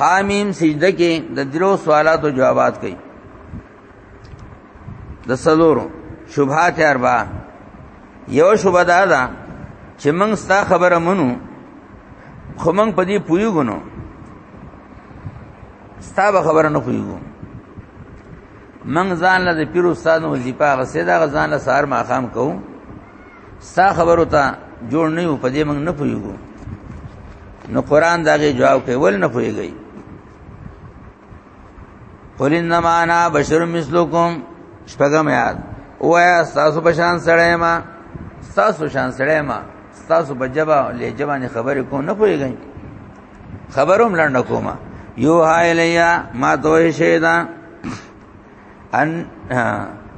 حامیم سجده کې د درو سوالاتو جوابات کوي د سلورو شبهات اربع یو شبهه دا ده چې موږ ستا خبره منو خو موږ په دې پویګو نو ستا به خبره نه پویګو موږ ځان له پیر استاد وظیفه غسه دا ځان له سهار ما خام کوو ستا خبرو ته جوړ نه یو په دې موږ نه پویګو نو قران داګه جواب کوي ول نه پویګي قل انما انا بشر مثلکم شپږم یاد وایا تاسو په شان سره ما تاسو شان سره ما تاسو په جبا لجبانه خبرې کو نه پویګي خبروم لړنه کومه یو هایلیا ما دوه شیدا ان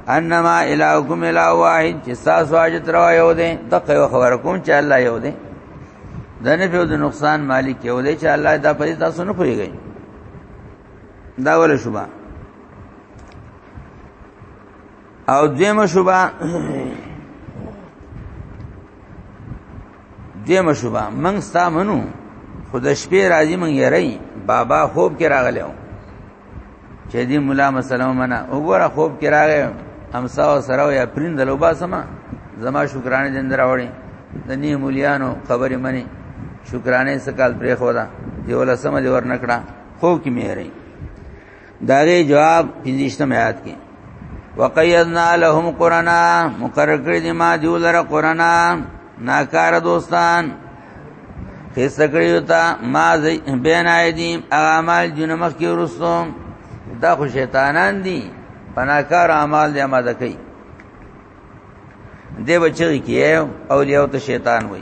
انما الهکم اله واحد چې تاسو حاجت روا یو دي دغه یو خبر کوم چې الله یو دي د نه په د نقصان مالک یو دي چې الله دا په تاسو نه پويږي دا ول شوبا او دیمه شوبا دې مشوبه من ستا منو خود شپې راځي من یې رہی بابا خوب کې راغلو چې دې مولا مسلمان منا وګوره خوب کې راغی امسا او سره یا پرین د لوبا سما زما شکرانه دې اندر راوړي د نی مولیانو خبرې منی شکرانه سکال پرې خو دا دیوله سم دې ور نکړه خوب کې مې رہی داغه جواب 25 آیات کې وقیدنا لهم قرانا مقرر کړی دی ما دیو لره قرانا ناکار دوستان خیس کړیو تا ما بین ایدیم اعمال جنمخ کی ورستو دا خو شیطانان دي پناکار اعمال دی آماده کوي دی بچی کی اولیاء ته شیطان وای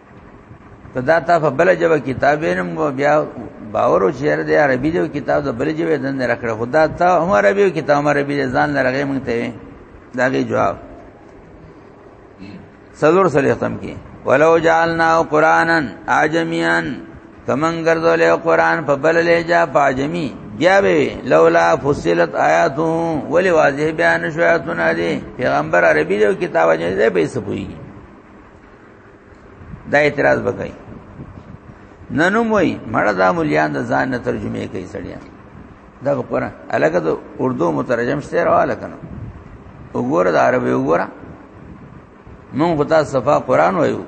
کدا تا په بل جواب کتابینم بیا باور او چیر دی عربي دی کتاب د بل جواب دن نه راکړه خدا ته هم عربي کتاب هم عربي ځان نه راغی مونږ ته داغه جواب سلور سره ختم کی ولو جعلنا قرانا عجميا کمن ګرځول قرآن په بل لهجه پاجمی بیا به لولا فصلت آیاتو ولی واضح بیان شویاتونه دي پیغمبر عربي دی کتاب نه دی به سپوي دا اعتراض وکړي نن وای مړه دا مليان د ځان نه ترجمه کوي سړیا دا وکړه الګه د اردو مترجم شته راواله کنه وګوره د عربي وګوره مونږ غتا صفه قران وایو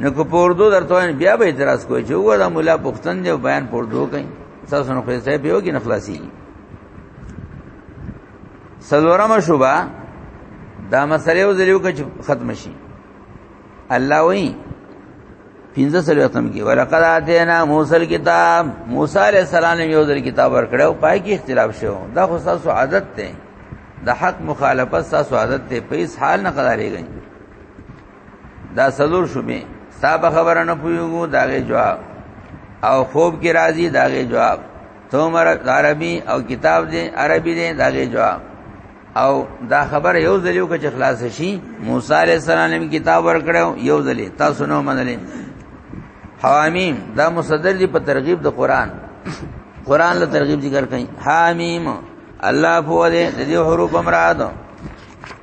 نو کو پوردو درته بیا به اعتراض کوی چې وګوره مولا پښتن دی بیان پوردو کوي تاسو نو خو یې صاحب یو کې نخلاصي سلورم شوبه دا مسله یو ځلیو کې ختم شي الله وایي پنځه سلوتم کې ولقد اتینا موسی الكتاب موسی علیہ السلام یو ځل کتاب ورکړو پای کې اختلاف شو دا خو تاسو عادت ته د حق مخالفت تاسو عادت ته په هیڅ حال نه قدارېږي دا سلور شوبه صاحب خبره نه پویو داغه جواب او خوب کې راځي داغه جواب تومر عربي او کتاب دې عربي دې داګه جواب او دا خبر یو ځلیو کې خلاص شي موسی عليه السلام کتاب ورکړو یو ځلی تاسو نو منلې حوامیم دا مصدر دی په ترغیب د قران قران له ترغیب ذکر کړي حامیم الله په دې د حروف مراد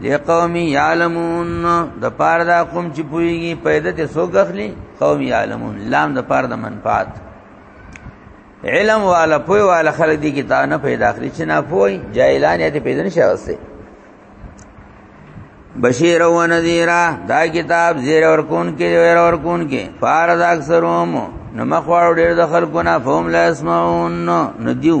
لقوم یعلمون د پاره دا قوم چې پويږي پیدا ته سو غخلي قوم یعلمون لام د پاره د منفعت علم والا پوي والا خلک دي کې تا نه پیدا اخلي چې نه پوي جاهلان یې پیدا نشي واسه بشیر و نذیرا دا کتاب زیر اور کون کې زیر اور کون کې فارض اکثروم نو مخواړو ډېر د خلکو نه فهم لا اسمعون نو دیو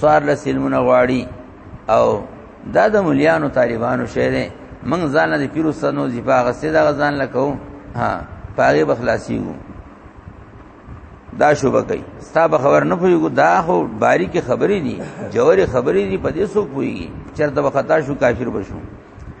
سوار له سلمونه غواړي او دا د مليانو طالبانو شه دي من ځان د پیرو سنو زیبا غسه دا ځان لکو ها پاره بخلاصيو دا شوبه کوي ستا به خبر نه پويګو دا خو باریک خبرې دي جوړي خبرې دي په دې سو پويږي چرته وختا شو کافر بشو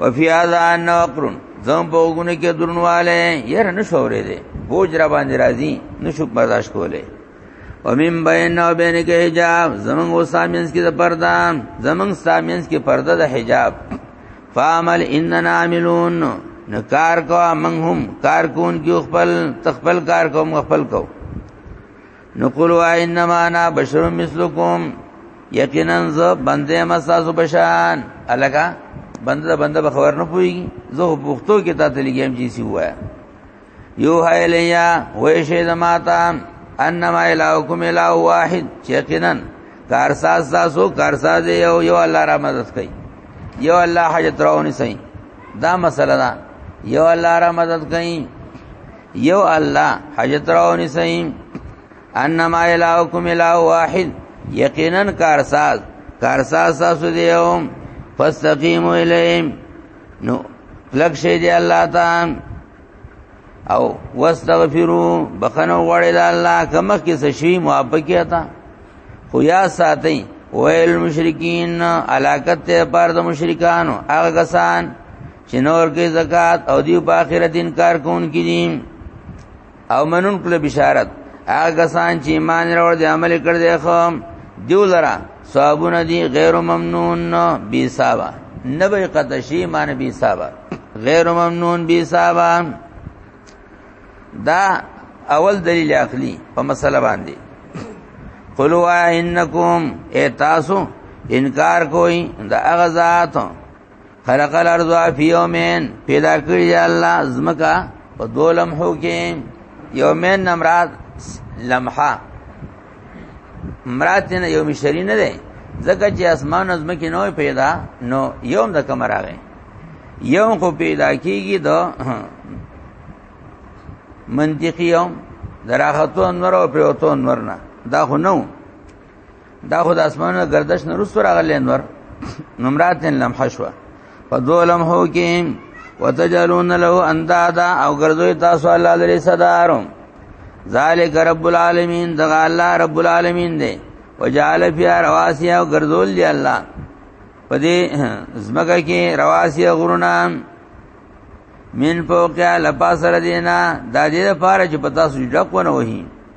وفي اذان نقرن زم په وګونه کې درنواله ير نه شورې دي بوج را باندې راځي نشو برداشت کولای ومن بین او بین کې حجاب زمون او سامینس کې د پرده زمون سامینس کې پرده د حجاب فعمل اننا عاملون نو کار کو من هم کار کون کې خپل تخپل کار کوم خپل کو نو قولوا انما انا بشر مثلکم یقینا ز بندې مساسو بشان الګه بنده بنده به خبر نه پوي زه پښتو کې تا ته لګیم چې سی وایا یو هایلیا وې شه زماتا انما الهکم اله واحد یقینا کارساز تاسو کارساز یو یو الله را مدد کوي یو الله حاجت راونی سي دا مسله ده یو الله را مدد کوي یو الله حاجت راونی سیم انما الهکم اله واحد یقینا کارساز کارساز تاسو دیو فاستقیموا الیهم نو لک شی دی الله تعالی او واستغفروا بخنو وړی د الله کمه کې څه شی موافقه تا خو یا ساتي ویل مشرکین علاقت ته پر د مشرکانو هغه کسان چې نور کې زکات او دی په آخرت انکار کون کې دي او منون کله بشارت هغه سان چې ایمان راوړ دي عمل کړ دي خو دیو لرا صابون دي غیر ممنون بي صابا نبي قتشي مان بي صابا غیر ممنون بي صابا دا اول دلیل عقلی په مسله باندې قلوا انکم اتاسو انکار کوئی دا اغزات خلق الارض فی یومین پیدا کړی دی الله زمکا په دو لمحو کې یومین نمراد لمحه مراد نه یوم شری نه دی ځکه چې اسمان زمکه نو پیدا نو یوم د کم راغی یوم خو پیدا کیږي دو منطقي یوم دراحتو انور او پروتو انور نه دا خو نو دا خو د اسمانونو گردش نه رسو راغلی انور نمراتن لمحه شو په دوه لمحو کې وتجلون له اندادا او ګرځوي تاسو الله لري صدارو ذالک رب العالمین دغه الله رب العالمین دی وجعل فی رواسی او ګرځول دی الله په دې زمګه کې رواسی غرونه من فوقیا لپاسره دینا د دې لپاره چې پتا سو جکونه وهی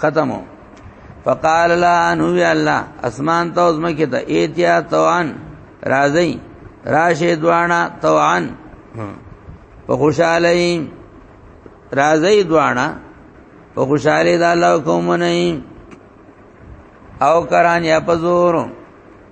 ختمو فقال لا انو الله اسمان ته اوس مکه ته ایتیا توان راځي راشه دوانا توان په خوشاله راځي دوانا په خوشاله د الله کوم نه او کران یا پزور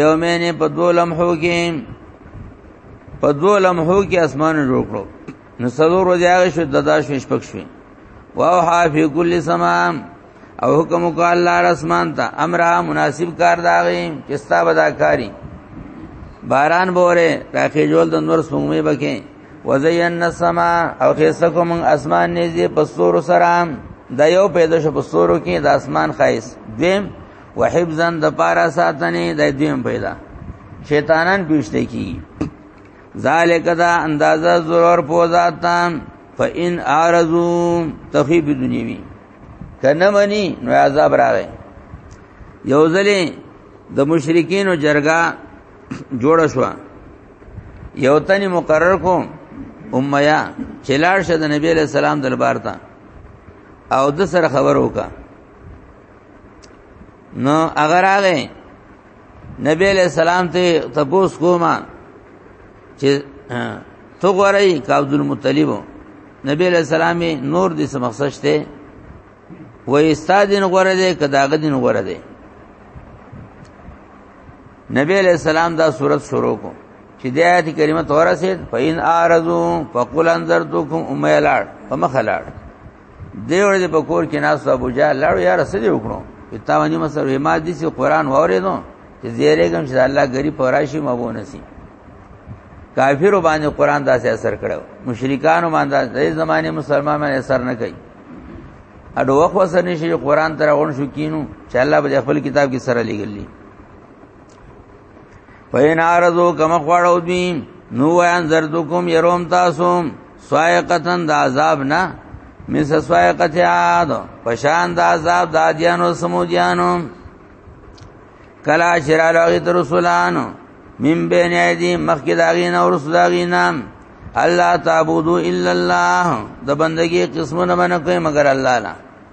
یو مینه په دوه لمحو کې په دوه لمحو کې اسمان جوړ کړو نو څلور ورځې هغه شو ددا شو شپږ شو واو حافی کل سما او حکم کو الله رسمان ته امر مناسب کار داغي چې ستا بداکاری باران بوره راکې جوړ د نور سومې بکې وزین السما او خیسه کوم اسمان نږدې پستور سره دا یو پیدا شو پستورو کې د اسمان خایس دیم وحفظا د پارا ساتنه د دویم پیدا شیطانان پیشته کی ذالک دا اندازه ضرور پوزاتا فإن آرزو تخیب دنیوی کنه منی نو عذاب راغی یو ځلې د مشرکین او جرګه جوړ شو یو تنی مقرر کو امیا چلاړ شه د نبی له سلام دربار ته او د سره خبر وکړه نو اگر هغه نبی علیہ السلام ته تپوس کوما چې تو غوړی کا عبد المطلب نبی علیہ السلام نور دې سمخصشته و استاد دین غوړه دې کداغه دین غوړه دې نبی علیہ السلام دا صورت شروع کو چې د آیت کریمه تورا سید فین ارزو فقل انذرتکم امیلاړ فمخلاړ دی ورځ په کور کې ناس ابو جهل لاړو یا رسول وکړو پتاونی مسر ما دي سي قران اوریدو چې زیریګم چې الله غریب پرایشي مبو نسی کافر باندې قران داسې اثر کړو مشرکان باندې د زمانه مسلمان باندې اثر نه کوي اډو وخت وسنه شي قران تر اون شو کینو چې الله به خپل کتاب کې سره لګلی پاین عرضو کما خواړو دی نو وان زردکم يروم تاسو سوایقتن د عذاب نه مس سوایقت عاد پشان د عذاب د ادیانو سمودیانو کلا شرال او رسولانو من بین ایدی مخکې داغین او رسول داغین الله تعبدو الا الله د بندگی قسمونه باندې کوي مگر الله نه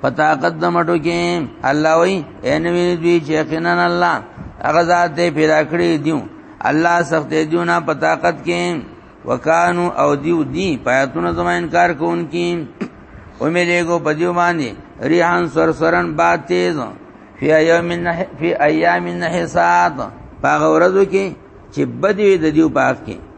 پتا قدم اٹو کې الله وی انوی دوی چې یقینا الله هغه ذات دې پیدا کړی دیو الله سخت دیو نه په طاقت کې وکانو او دیو دی پیاتونه زما انکار کوونکی او مې لګو په دیو باندې ریحان سر سرن با تیز فی ایام نه فی ایام نه حساب پاغه ورځو کې چې بدوی د دیو پاک کې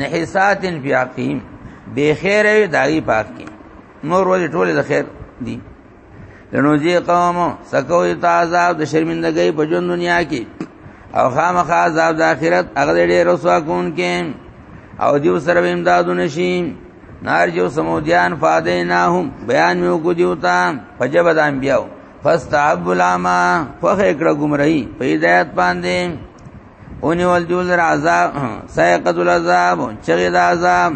نحساتن فی عقیم بے خیر وی داغی پاک کی نور ولی ټول د خیر دی لنو جی قوم سکو یو عذاب د شرمندګۍ په ژوند دنیا کې او خامخا عذاب د آخرت هغه ډېر رسوا کون کې او دیو سره امدادونه شي نار جو سمودیان فادیناهم بیان میو کو دیو تا فجب د انبیاو فاستعب العما فخ اکړه گمراهی په ہدایت باندې اونی ول دیول در عذاب سایقت العذاب چغی د عذاب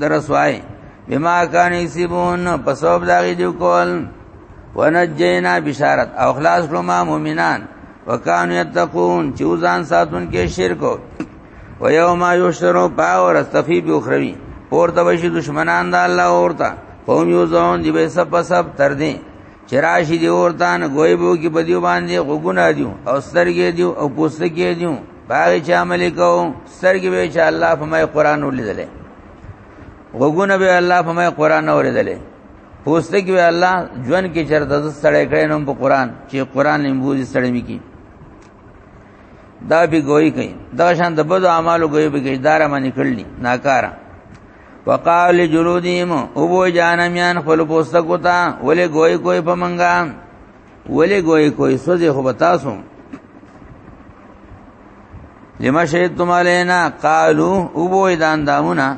در رسوای بما کان یسبون په سبب داغي دی کول ونجینا بشارت او خلاص کړو ما مؤمنان وکانو یتقون چې ځان ساتون کې شرک او یوم یشرو پاور استفی به اخروی اور د وشي دشمنان د الله اورتا قوم یو ځون دی به سب سب تر دې چراشی دی اورتان گوی بو کی بدیو باندې غوګونه دیو او سترګې دیو او پوستکی دیو باغ چا عمل کو سترګې به چې الله په مې قران ولیدلې غوګونه به الله په مې قران اوریدلې پوستکی به الله ژوند کې چرته د سړې کړي نوم په قران چې قران نیمبوزي سړې میکی دا به گوی کوي دا شان د بده اعمالو گوی به کوي دار باندې کړلی ناکارا وقال جلودهم او بو جانمیان خپل پوستکو ته ولې ګوي کوي په منګا ولې ګوي کوي سوځي خو بتاسو لما شهدتم علينا قالوا او بو دان دامونه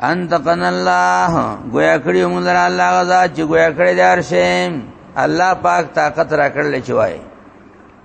انتقن الله گویا کړی موږ لره الله غزا چې گویا کړی دار شیم الله پاک طاقت را کړل چې وای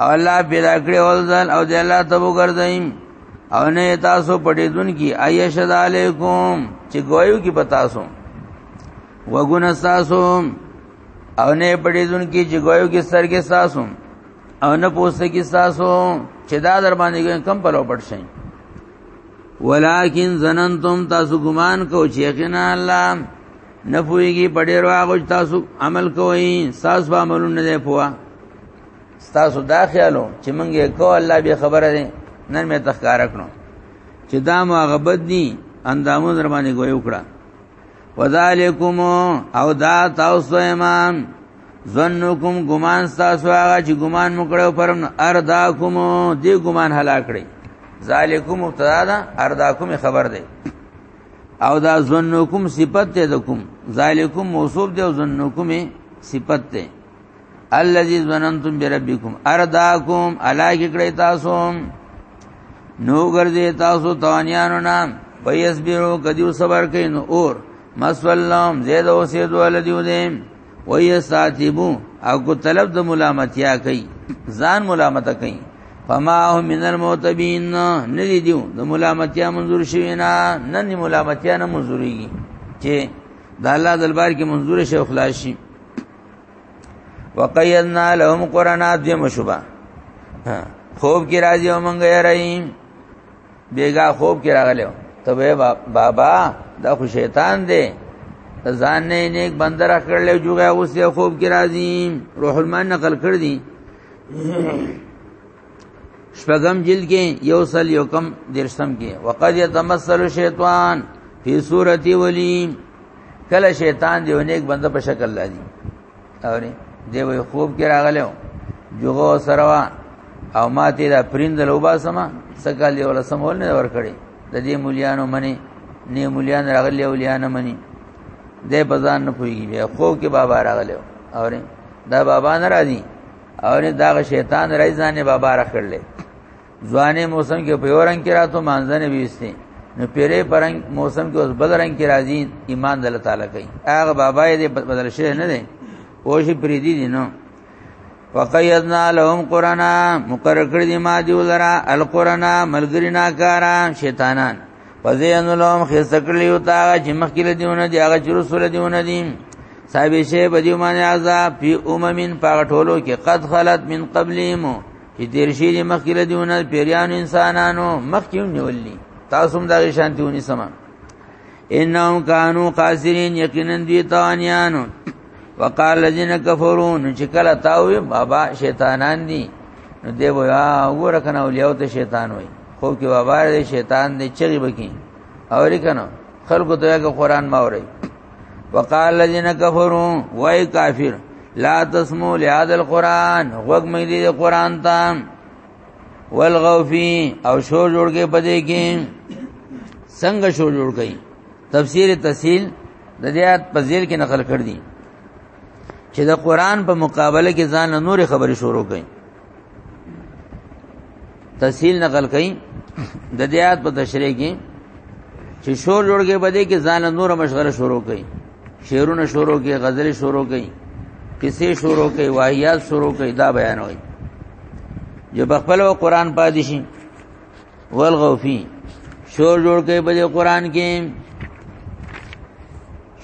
او الله پیدا کړی ول ځان او د الله ته وګرځایم او نه تاسو پټې دن کی ایشد علیکم چې ګویو کی پتا سو وګون تاسو او نه پټې دن کی چې ګویو کی سر کې تاسو او نه پوسته کې تاسو چې دا در باندې کم پلو پټ شئ ولکن زننتم تاسو ګمان کو چې یقینا الله نه پويږي په ډېر واغ تاسو عمل کوئ ساس به عملونه نه پوهه تاسو دا خیالو چې مونږ یې کو الله به خبره ده نن مې تخکار کړو چې دا ما غبد دي اندامو در باندې ګوي وکړه وذالکم او دا تاسو امام ظنکم ګمان تاسو هغه چې ګمان مکړو پرم ارداکم دې ګمان هلاک کړی ذالکم مبتدا ده ارداکم خبر ده او دا ظنکم صفت ده کوم ذالکم موصوف ده او ظنکم صفت ده الذي ظننتم بربكم ارداكم علاج کړی تاسو نو ګرځي تاسو توانیانو نام پیس بیرو کدیو صبر کین اور مسولم زید او سید ولدیو دیم وی ساتیبو او کو طلب د ملامتیا کوي ځان ملامت کوي فما هم من الموتبین ندی دیو د ملامتیا منظور شوی نه نن ملامتیا نه منظوریږي چې د الله دلبار کې منظور شي خلاص شي وقیدنا لهم قرانا دی مشبا خوب کی راځي او مونږ یې رایم بیګا خوب کی راغلو ته بابا دا خو شیطان دی ځان نه نیک بندر کړل جوګه اوس یې خوب کی راځي روح المان نقل کړ دی شپږم جلد کې یو سل یو کم درشم کې وقد يتمثل شیطان فی صورت ولی کله شیطان دی ونیک بنده په شکل لازم اوري دی وی خوب کې راغلو جوغو سروا او ماته دا پریند لوبا سما سکال دی ولا سمول نه ور کړی د دې مليانو منی نه مليان راغلی اولیان منی دې بزان نه پويږي بیا خو کې بابا راغلو اوري دا بابا ناراضي او نه دا شیطان راځي ځانې بابا را کړل ځواني موسم کې په اورنګ کې راتو مانځنه ویستي نو پیرې پرنګ موسم کې اوس بل رنگ کې راځي ایمان د الله تعالی کوي هغه بابا یې بدل شي نه دی او شي پری دي نو وقیدنا لهم قرانا مقرر کړی ما دی ولرا القرانا ملګری ناکارا شیطانان وزین لهم خسکلیو تا چې مخکې دیونه دی هغه چې رسول دیونه دی صاحب شی په دیو باندې عذاب فی اممین پاغه ټولو کې قد خلت من قبلهم چې تیر شي دی مخکې دیونه پیریان انسانانو مخکې نیولې تاسو هم دا شانتیونی سما انهم کانوا قاصرین یقینا دوی تانیانو وقال الذين كفروا چې کله تاوي بابا شیطانان دي نو دی ویا وګوره کنه اولیاء ته شیطان وای خوب کې وبار دی شیطان دی چغي بکی او لیکنو خلکو ته کې قران ما اوري وقال الذين كفروا وای کافر لا تسمو لهذا القران وګ مې دې قران ته والغوفي او شور جوړ کې پدې کې څنګه شور جوړ کړي تفسیر تسهیل د دې آیت په ذیل کې نقل کړ دي چې د قران په مقابله کې ځان نور خبرې شروع کړي تحصیل نقل کړي د دې آیات په تشریح کې چې شور جوړږي بده کې ځان نور مشغله شروع کړي شعرونه شروع کړي غزل شروع کړي کیسې شروع کړي واهیات شروع کړي دا بیان وایي جو بخپل او قران پاتې شي ولغو فی شور جوړ کړي بده قران کې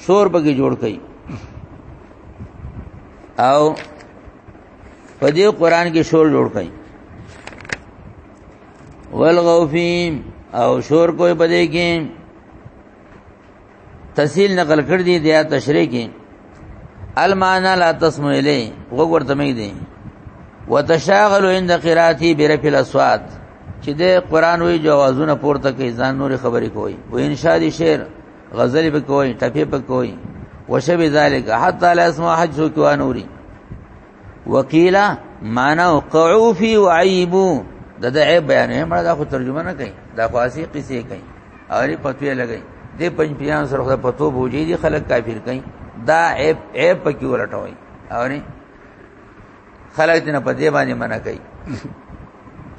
شور بګي جوړ کړي او په دې قران کې شور جوړ کړي والغوفیم او شور کوئی په دې کې تسهیل نقل کړ دي د تشریح کې المانا لا تسمع الی وګورته مې دي وتشاغل عند قراتی برفع الاصوات چې د قران وی جوازونه پورته کوي ځان نور خبرې کوي و انشاء دي شعر غزل به کوي ټپي به کوي وشب ذالک حتا لا اسمع حج سو کو نوري وکیلا معنا وقعوا فی وعیبو د د عیب بیان یې مړه دا خو ترجمه نه کوي دا خو اسی قصې کوي اوري پتوې لګي دې پنځ پیان سره خو پتو بوجي دي خلک کافر کوي دا عیب عیب پکې ولټوي اوري خلک دې نه په دې باندې منع کوي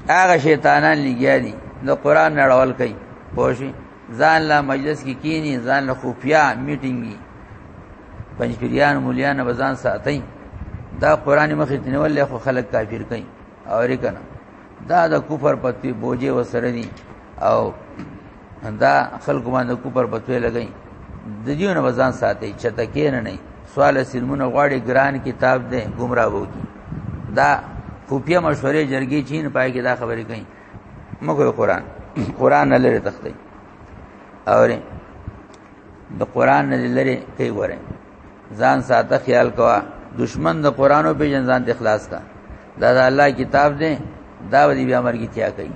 هغه شیطانان لګیا دي نو قران نړول کوي پوښي ځان لا مجلس کې کینی ځان له خفیا میټینګي پنځپیریان مولیان بزان ساتي دا قران مخې ته نیول خو خلک کافر کوي او ریکنه دا د کفر پتی بوجه وسره دي او دا خلق باندې کفر پتی لګي د جیون بزان ساتي چته کین نه سوال سلمونه غواړي ګران کتاب ده گمراه وو کی دا خفیه مشورې جرګې چین پای کې دا خبرې کوي مګر قران قران نه لري تخته اوري د قران نه لري کوي وره ځان ساته خیال کوا دشمن د قرانو په جن ځان د اخلاص کا دا د الله کتاب دی دا ودی بیا امر کی تیا کوي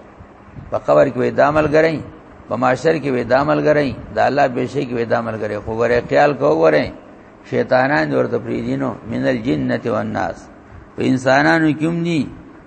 په قبر کې وې دامل غرئ په معاشر کې وې دامل غرئ دا الله به شي کې وې دامل غرئ خو وره خیال کو وره شیطانان ورته پریدینو من الجنه والناس په انسانانو کې هم دي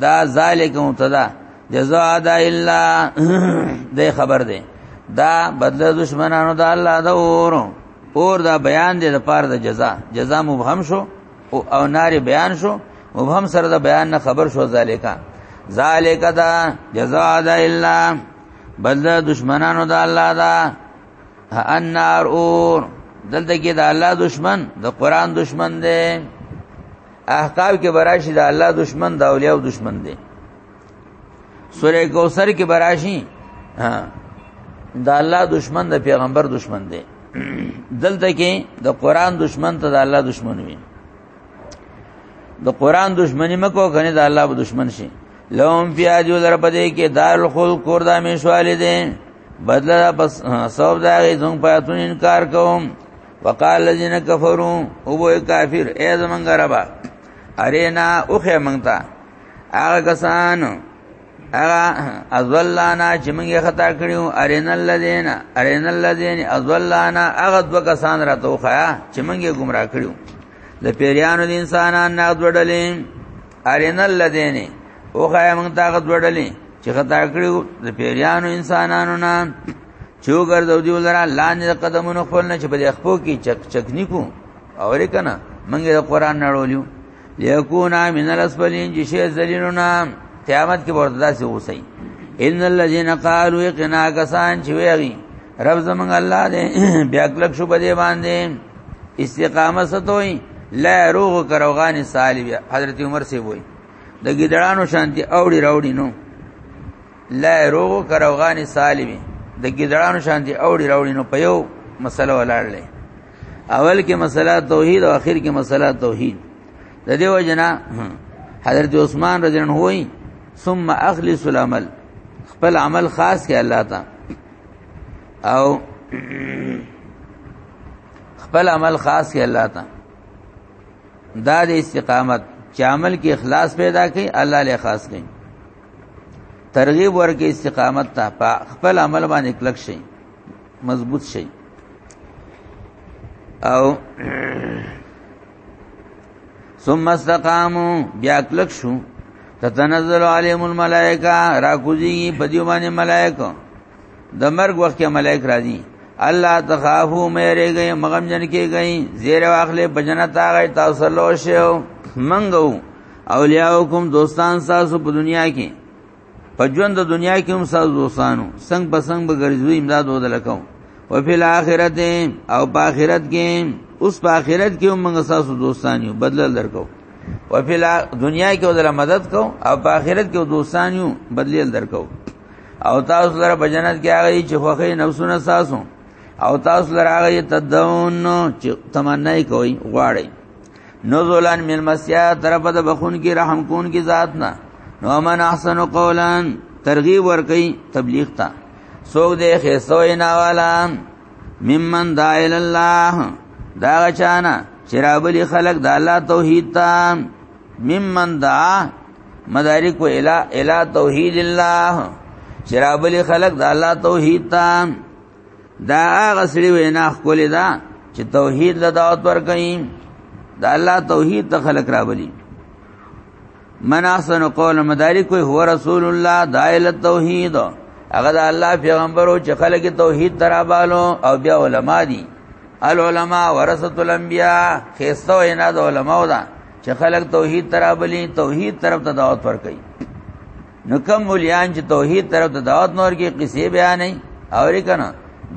دا ذالک مبتدا جزاء دا الا دې خبر ده دا بدل دشمنانو دا الله دا اور اور دا بیان دې د پاره د جزاء جزاء مبهم شو او نار بیان شو مبهم سره دا بیان نه خبر شو ذالیکا ذالک دا جزاء دا الا بدل دشمنانو دا الله دا النار اور دلته کې دا الله دشمن د قران دشمن دی احقاف کې براشي د الله دشمن د اولیاء دشمن دی سوره کوثر کې براشي ها د الله دشمن د پیغمبر دشمن دی دلته کې د قران دشمن ته د الله دشمن وي د قران دشمنی مکو کنه د الله دشمن شي لهم فی اجو در پدې کې دار الخل کور د میشوالې دي بدل دا پس سبب دا غي څنګه پاتون انکار کوم وقال الذين كفروا او وای کافر اے زمنګ ربا ارینا اوخه منتا هغه کسان هغه ازلانا چې موږ خطا کړیو ارینا الذين ارینا الذين ازلانا هغه دو کسان را توخیا چې موږ گمراه کړیو د پیریانو د انسانان نه دوړلې ارینا الذين اوخه موږ تاغت وړلې چې خطا کړیو د پیریانو انسانانو نه چو ګرځو دی ولرا لاندې قدمونو خپل نه چې په خپو کې چک چک نکو او ری کنه منګه د قران نړولیو لیکونا من الاسفلین چې شه ذلیلونا قیامت کې ورته داسې اوسي ان الذين قالوا يقنا کسان چې ویغي رب زمنګ الله دې بیا کلک شو بده باندې استقامت ستوي لا روغ کروغان صالح حضرت عمر سی وای د ګډړانو شانتي اوړي راوړي نو لا روغ کروغانی سالمی د ګډړانو شانتي اوړي راوړي نو په یو مسله ولاړلې اول کې مسله توحید او اخر کې مسله توحید د دې وجنا حضرت عثمان رضی الله عنه وایي ثم اخلص العمل خپل عمل خاص کې الله تا او خپل عمل خاص کې الله تا دا د استقامت چې عمل کې اخلاص پیدا کړي الله له خاص کړي ترغیب ورکې استقامت ته په خپل عمل باندې کلک شي مضبوط شي او ثم استقاموا بیا کلک شو تتنزل عليهم الملائکه را کوزي په دیوانه ملائکه د مرګ وخت کې ملائک راځي الله تخافو مې رېږي مغم جن کې گئی زیر واخلې بجنت هغه تاسو له شو منګو اولیاءکم دوستان تاسو په دنیا کې په ژوند د دنیا کې هم تاسو دوستانو څنګه په څنګه به ګرځوي امداد ودل کوم او په آخرت او په آخرت کې اوس په آخرت کې هم موږ تاسو دوستان یو بدل درکو او په دنیا کې ودل مدد کو او په آخرت کې دوستان یو بدل درکو او تاسو لره په جنت کې هغه چې خوخه نفسونه ساسو او تاسو لره هغه تدون چې تمنا کوي غواړي نزولان من مسیا طرف د بخون کې رحم کون کې ذات نه نو من احسن قولا ترغیب ور کوي تبلیغ ته سوګ دې خسوې نه والا ممن دایل الله دا غچانا چرابلی خلق د الله توحید ته ممن دعا مدارک و الا الا توحید الله شرابل خلق د الله توحید ته دا هغه سړي وینا خولې دا چې توحید له دعوت پر کوي د الله توحید ته خلق راولي من احسن قول مدارک هو رسول الله دایل توحید هغه د الله پیغمبرو چې خلک توحید ترابالو او بیا علما دي العلماء ورثه الانبیاء خيسته وینا د علماو ده چې خلک توحید ترابلی توحید طرف ته دعوت ورکړي نو کم مليان چې توحید طرف ته دعوت نور کې قصې بیان نه اوري کنه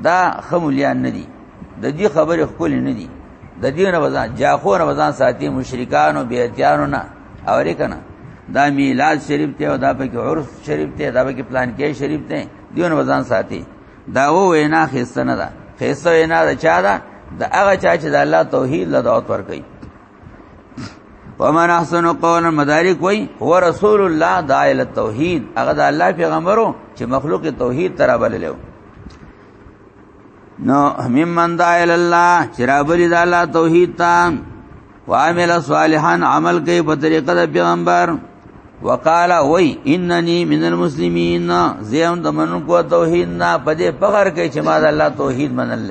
دا خمولیان نه دي د دې خبره خپل نه دي د دې نه وزن جاخو نه وزن ساتي مشرکان او بیعتیانو نه اوري کنه دا میلاد شریف ته او دا پکې عرس شریف ته دا پکې پلان کې شریف ته دیونه وزن ساتي دا و وینا خسته نه ده خسته وینا ده چا ده د هغه چا چې د الله توحید له دعوت ور کوي ومن احسن قولا مدارک وای هو رسول الله داعی التوحید هغه د الله پیغمبرو چې مخلوق توحید تر بللو نو ممن داعی الله چې را بلی د الله توحید ته وعمل صالحا عمل کوي په طریقه د پیغمبر وقالا وای اننی من المسلمین زیم د منو کو توحید نه پدې فخر کوي چې ما د الله توحید منل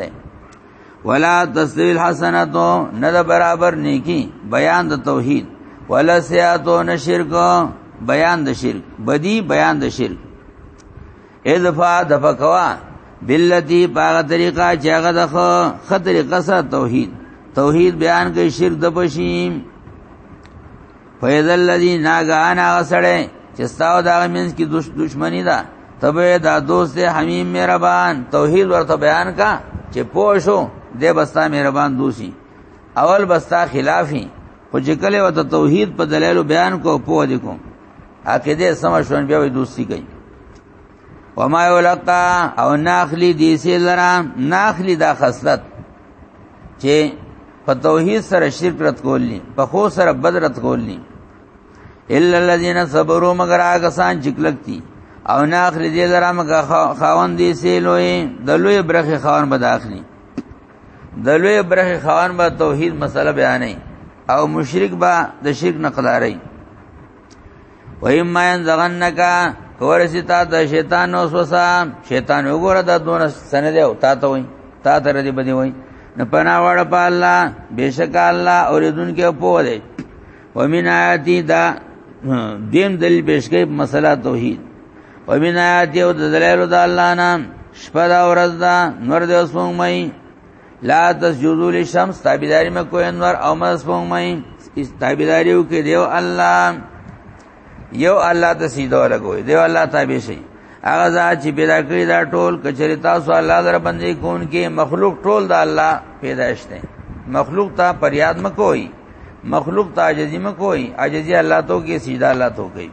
ولا تسلیل حسناتو نه د برابر نیکی بیان د توحید ولا سیاتو نه شرک بیان د شرک بدی بیان د شرک اذفا دفقوا بالذی باغ طریقہ چې هغه د خطر قصه توحید توحید بیان کوي شرک د بشیم فیض الذی ناګانا غسړې چې ستاو دا مینس کی دشمنی ده تبه دا دوست دی حمیم مهربان توحید ورته بیان کا چې پوښو دې بستا مهربان دوسی اول بستا خلافی خو چې کله وته توحید په دلایل بیان کو پوه دي کوم عقیده سم شون بیا وې دوستی کوي وما یلقا او ناخلی دی سی لرا ناخلی دا خصلت چې په توحید سره شرک رد کولی په خو سره بد رد کولی الا الذين صبروا مگر هغه سان چې کلکتی او نه اخلي دې لرا مګه خاون دې سي لوی د لوی برخه خاون به داخلي د لوی برخه خاون به توحید مسله بیانې او مشرک به د شرک نه قدارې و اما ينزغنک کورسی تا د شیطان نو وسوسه شیطان وګوره د دون سند دی او تا ته وای تا ته ردی بدی وای نه پنا وړ په الله بیشک الله اوریدون کې په دی ومن آیاتی دا دیم دلیل پیش کوي مسله توحید ومن آیاتی او د دلایل د الله نام شپه دا ورځ دا نور د اوسمو مې لا تسجدوا للشمس تابعداري مکو انور او مز پومای تابعداري وکي دیو الله یو الله ته سیدو لګوي دیو الله تابع شي هغه ذات چې پیدا کړی دا ټول کچری تاسو الله در باندې کون کې مخلوق ټول دا الله پیدائش ده مخلوق ته پریاد مکوئ مخلوق ته عاجزی مکوئ عاجزی الله تو کې سیدا الله تو کوي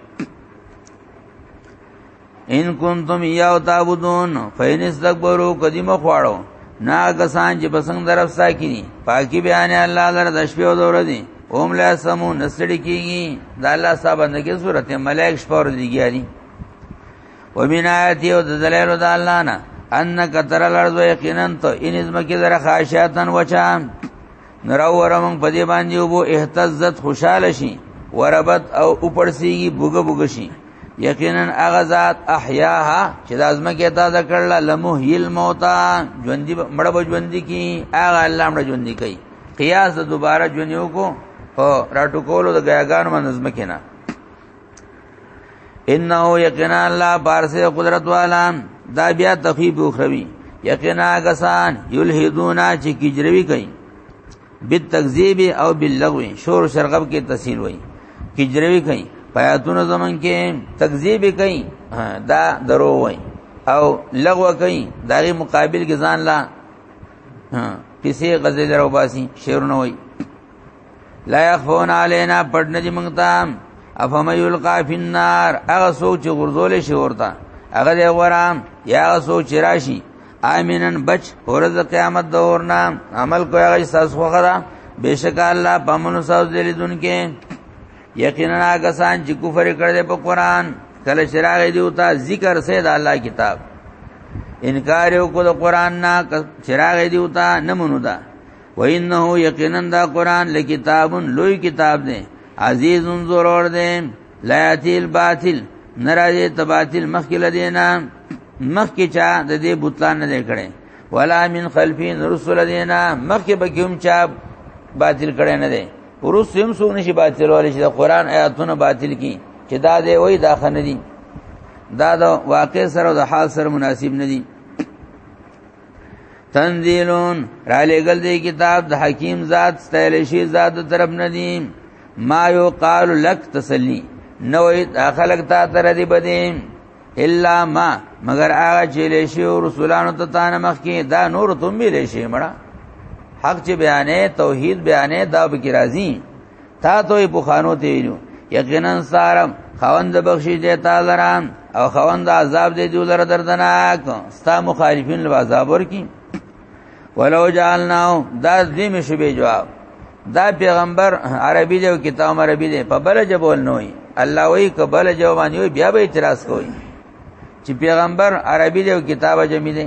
ان کنتم یاو تعبدون فین استكبروا قدیمه خواړو نا کسان چې بسنګ درف ساکینی پاکی بیان الله در د شپې او دور دي اوم لا سمو نسړی کیږي د الله صاحب اندګه صورت ملائک شپور دیګیاري ومن آیات یو د دلایل د الله نه انک تر الارض یقینا تو ان ازمکی در خاشاتن وچان نراو ورمنګ په دې باندې وبو اهتزت خوشاله شي وربت او اوپړسیږي بوګه بوګه شي یقینا هغه ذات احیاها چې د ازمکه تا ذکرلا لمه یل موتا ژوندۍ مړ به ژوندۍ کی هغه الله مړ ژوندۍ کوي قیاس دوباره ژوندیو کو او راټو کولو د غیاګان منظم کینا انه یقینا الله بارس قدرت والا دا بیا تخیب اخروی یقینا کسان یلحدونا چې کجروی کوي بالتکذیب او باللغو شور شرغب کې تسهیل وای کجروی کوي پیاتونو زمون کې تکذیب کوي دا درو وای او لغو کوي دغه مقابل کې ځان لا کسی غزل روباسي شعر نه وای لا يخفون علينا پټ نه دي مونږ ته افهم يلقى في النار هغه څوک چې غرزول شي ورته هغه دی ورام یا هغه څوک چې راشي امینن بچ ورځ قیامت دور نام عمل کوي هغه ساس خو خدا بشک الله پمن ساز دلی دن کې یقینا هغه سان چې کفر کړل په قران کله شراغ دی او تا ذکر سید الله کتاب انکار یو کو د قران نه شراغ دی او تا نه مونږ و انه یقینا دا قران لکتاب لوی کتاب دی عزیز ضرور دی لا یاتیل باطل ناراضه تباطل مخکل دینا مخکې چا د دې بوتلان نه کړي ولا من خلفین رسول دینا مخکې به کوم چا باطل کړي نه دی ورس هم سو نشي باطل ولې چې د قران آیاتونه باطل کی چې دا دی وای دا خن دي دا د واقع سره او د حال سره مناسب نه دي تنزیلون را لګل دی کتاب د حکیم ذات ستایل شي ذات طرف ندیم ما یو قال لک تسلی نو خلق تا تر دی بدیم الا ما مگر هغه چې لشي او رسولانو ته تانه مخ کې دا نور تم به لشي مړه حق چې بیانې توحید بیانې دا به کی راضی تا ته په خانو ته ویلو یقینا سارم خوند بخشی دی تعالی ران او خوند عذاب دی دی لره دردناک ستا مخالفین له عذاب ورکی ولو جعلناو دا دیم شبی جواب دا پیغمبر عربی دی او کتاب عربی دی په بل جبول نه وي الله وی کبل جواب باندې بیا به اعتراض کوي چې پیغمبر عربی دی او کتاب جمی دی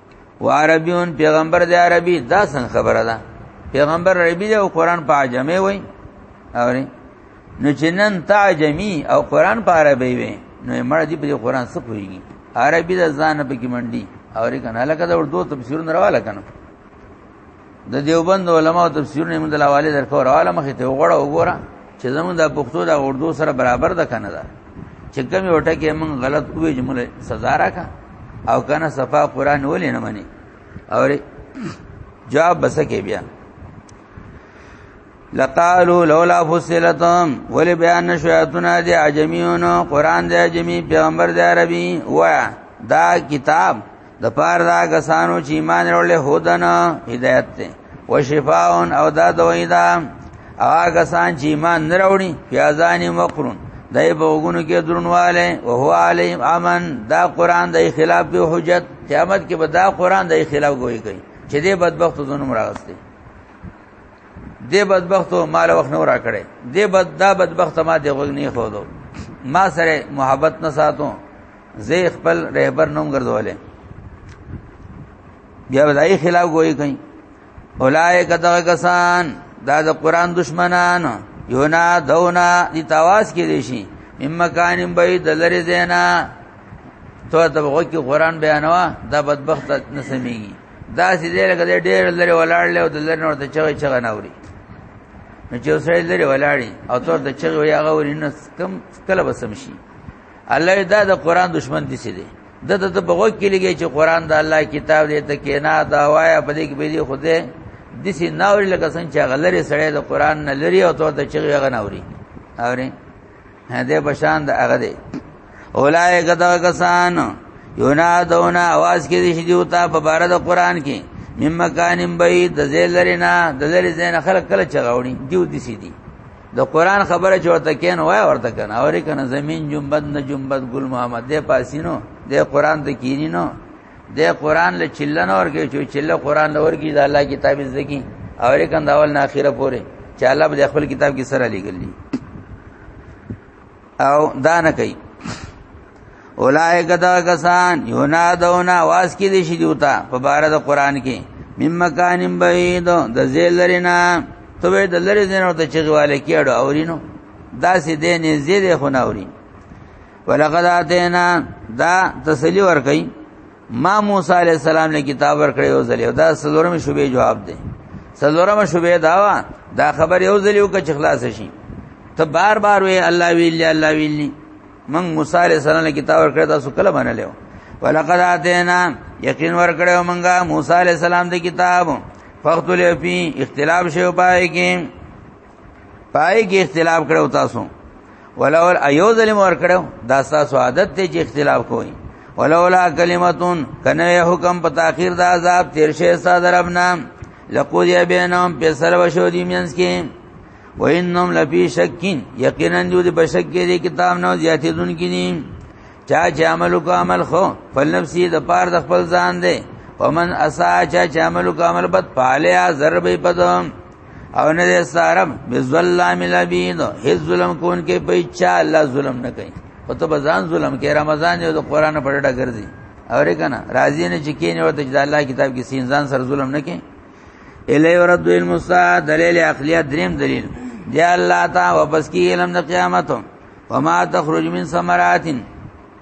و عربيون پیغمبر د عربي دا څنګه خبره ده پیغمبر عربي دی او قران په عجمي وای اوري نو جنن تعجمی او قران په عربي وي نو مړ دي په قران څه کوي عربي د ځان په کې منډي اوري کنه لکه دا ور دوه تفسیرونه راواله کنه د دیوبند علماء او تفسیرونه موږ د حواله درکو راواله مخې ته وګړه وګوره چې زموږ د پښتو د اردو سره برابر ده کنه ده چې کوم یو ټکی موږ غلط کوی جمله سزا راکا او کنه صفا قران ولې نه مني او جواب بسکه بیا لقالو لولا فصلتم ولی بیان نشویتنا دی عجمیونو قرآن دی عجمی پیغمبر دی عربی و دا کتاب د پار دا کسانو چې ایمان وروړي هودن هدایت ته او شفاء او دا دوی دا هغه کسان چې ایمان نه وروړي پیازانی مقرون دای په وګونو کې درنواله او هو علیم امن دا قران د خلاف به حجت قیامت کې به دا قران د خلاف کوي کوي چې دې بدبخت زونه مراغسته دې بدبخت مال وخت نه را کړي دې بد دا بدبخت ما دې غوږ نه خو دو ما سره محبت نه ساتو زه خپل رهبر نوم ګرځولې بیا ودای خلاف وای کوي اولائک دغه کسان دا د قران دشمنان یونا دونا دي تواس کې دي شي ممکان بعید لری زینا تو ته وګو کې قران بیانوا دا بدبخت نه سميږي دا سې دې لګې ډېر لري ولاړ له د لری نور ته چغې چغې نه اوري نو چې اوسې لري ولاړی او تور د چغې وي هغه ورینه کم کله بسم شي الله دا د قران دشمن دي سي دي د ته ته بغو کې لګي چې قران د الله کتاب دې ته کې نه دا وایا په دې کې به دې خوده د سي ناور لکه څنګه چې غلره سړی د قران نه لري او ته چې هغه ناوري اوري هدا بشان د هغه دې اولای کدا کسان یونا دونا आवाज کې دي چې وتا په بار د قران کې مم مکانم بعید د زیلرینا د لری زین خلق کله چغاوني دیو دي سي دي د قران خبره چې ورته کین وای ورته کنه اورې کنه زمين جنبد نه جنبد ګل محمد دې پاسینو دې قران ته کینی نو دې قران له چلن اور کې چې چله قران لور کې د الله کتاب زکی اورې کنه اول نه اخره پوره چې الله به خپل کتاب کې سره لګلی او دا نه کوي اولائک دا کسان ینادون आवाज کې دي شي دیوتا په بار د قران کې مم مکان بعید د زیل لرینا ته د لری زینو ته چغواله کېړو اورینو دا سې دې نه زیره خو نه اوري ولقد اتینا دا تسلی ور کوي ما موسی علی السلام له کتاب ورکړی او ځلې دا سلورمه شوبې جواب دی سلورمه شوبې دا وا دا خبر یو ځلې وکړه چې خلاص شي ته بار بار وی الله ویلی الله ویلی من موسی علی السلام له کتاب ورکړی تاسو کله باندې لیو ولقد اتینا یقین ورکړو مونږه موسی علی السلام د کتاب فقط لفی اختلاف شوی پای کې پای کې اختلاف کړو تاسو ولول ایو ظلم ور کړو دا تاسو عادت ته چې اختلاف کوئ ولولا کلمتون کنه حکم په تاخير د عذاب تیر شه صاد رب نام لقود یا بینهم په سر وشو دی مینس کې وینهم لفی شکین یقینا جو دی بشک کې دی کتاب نو زیاتې دن کې نیم چا چې عمل کو عمل خو فل نفسي د پار د خپل ځان دی ومن اسا چا چې عمل کو عمل بد پاله ضرب پدم او نه دې سارم بظلام العبید هیڅ ظلم کون کې په اچا الله ظلم نه کوي او ته بزان ظلم کې رمضان یو د قران په ډډه ګرځي اورې کنه راځي نه چې کینې ورته د الله کتاب کې سینځان سره ظلم نه کوي الی ورد المسا دلیل عقلیه دریم دلیل دی الله تا واپس کی علم د قیامت وما تخرج من ثمرات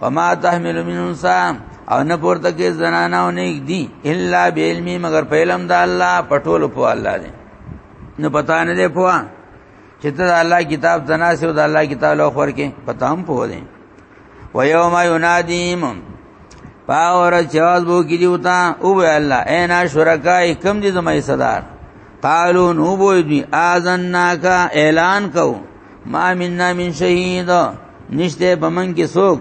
وما تحمل من انسا او نه پورته کې زنانه او نه دي الا بعلم مگر په علم د الله پټول په الله دي نه پتا نه دی پوا چې ته الله کتاب زنا سي او د الله کتاب له خور کې پتا هم پوه دي و یوم ینادیم پاور چواز بو کی دیوتا او بی اللہ اینا شرکائی کم دی زمائی صدار قالو نو بوی دی آزنناکا اعلان کو ما مننا من شهید نشته بمن کې څوک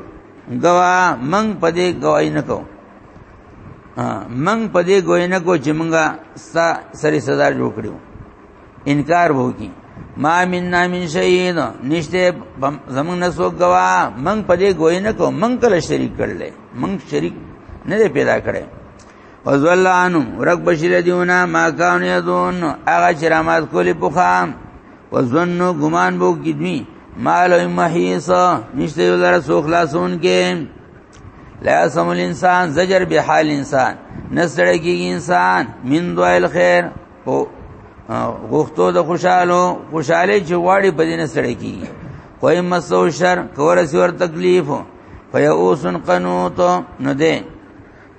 گوا من پدې گواہی نکو من پدې گواہی نکو چې مونږه سری سزا جوړ کړو انکار وو کی ما مننا من شهید نشته زمون نسو گوا من پدې گواہی نکو من کله شریک کړل من شریک نه پیدا کړي وزول عنهم رک بشیر دیونا ما کانو یدون اغا چرامات کولی پخام وزنو ګمان بو کی دوی مال او محیص نشته ولر سو خلاصون کې لا سم الانسان زجر به حال انسان نسړی کی انسان من دویل خیر او غوښتو د خوشاله خوشاله چې واړي په دینه سړی کی کوئی مسو شر کور سور تکلیف فیاوسن قنوت نو ده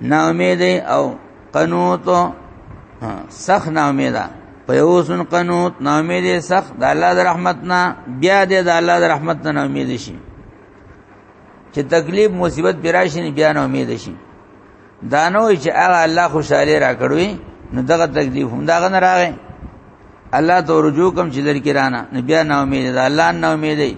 نا امید او قنوت سخ نا امیدا په یوسن قنوت نا امید سخ د الله د رحمت نه بیا د الله د رحمت نه نا امید شي چې تکلیف مصیبت براشي بیا نا امید شي دا نو چې هغه الله خوشاله را کړوي نو دغه تکلیف هم داغه نه راغی الله ته رجوع کوم چې لري کرانه نو بیا نا امید ده الله نا امید دی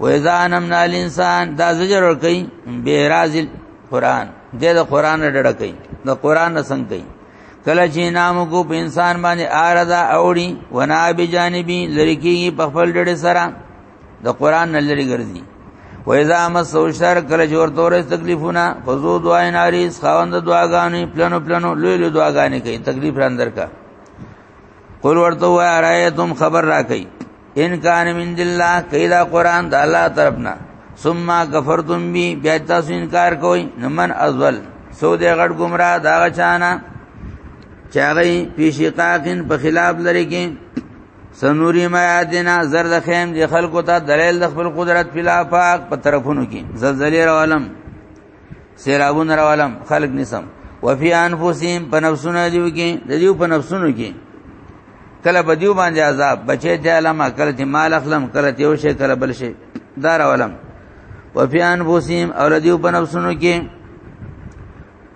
و اذا انمنا الانسان دا زجر ور کوي به راز قران د قران ډډ کوي د قران څنګه کوي کله چې نام کو په انسان باندې اردا اوړي ونا به جانبي لړکی په خپل ډډ سره د قران نه لړی ګرځي و اذا مسو شر کله جور تورې تکلیفونه فزو دعای ناری خواند دعاګانې پلنو پلنو لوی لوی دعاګانې کوي تکلیف را اندر کا قول ورته وای رايتم خبر را کوي ان کان من الله کیدا قران د الله طرفنا ثم کفرتم بی بیا تاسو انکار کوئ نمن ازل سو دې غړ گمراه دا چانا چاغی پیشقاقن په خلاف لري کې سنوري ما یادنا زرد خیم دی خلقو ته دلیل د خپل قدرت په لافاق په طرفونو کې زلزلې راولم سیلابون راولم خلق نسم وفي انفسهم په نفسونو دیو کې د دیو په نفسونو کې کله بدیو باندې عذاب بچی ته علم کله ته مال اخلم کله ته یو شي کله بل شي دار علم وفیان بوسیم او ردیو په نفسونو کې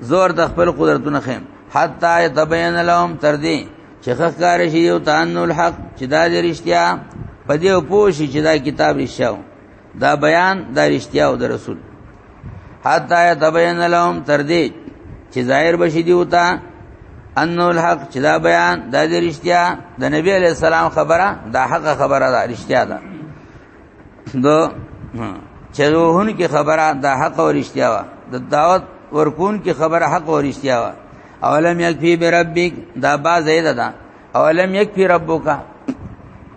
زور د خپل قدرتونو خیم حتا یتبین لهم تر دې چې خکار شي یو تانو الحق چې دا رښتیا په دې پوه شي چې دا کتاب رښتیا دا بیان دا رښتیا او د رسول حتا یتبین لهم تر دې چې ظاهر بشي دی وتا ان الحق چې دا بیان دا د رښتیا د نبی علی السلام خبره دا حق خبره دا رښتیا ده دو چروهن کی خبره دا حق او رښتیا وا د دعوت ورکون کی خبره حق او رښتیا وا اولم یکفی بربک دا با زید ده اولم یکفی ربک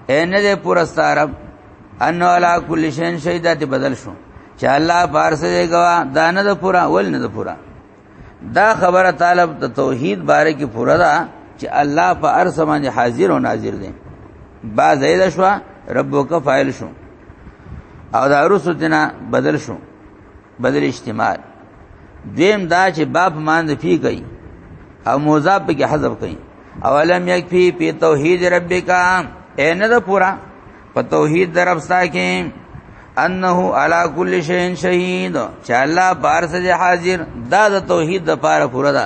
اے نه دې پورستارب ان علا کل شین شهیدات بدل شو چې الله پارس دی گوا دا نه د پورا ول نه د پورا دا خبره طالب د توحید باره کې پورا ده چې الله په ارس باندې حاضر او ناظر دی با زید شو ربک فاعل شو او دا رسو تینا بدل شو بدل استعمال دیم دا چې باب مان د فی کوي او موضاف کې حذف کوي اولم یکفی فی توحید ربک اے نه دا پورا په توحید در رب ساکه انه علی کل شیء شهید چې الله بار سره حاضر دا د توحید د پاره پورا ده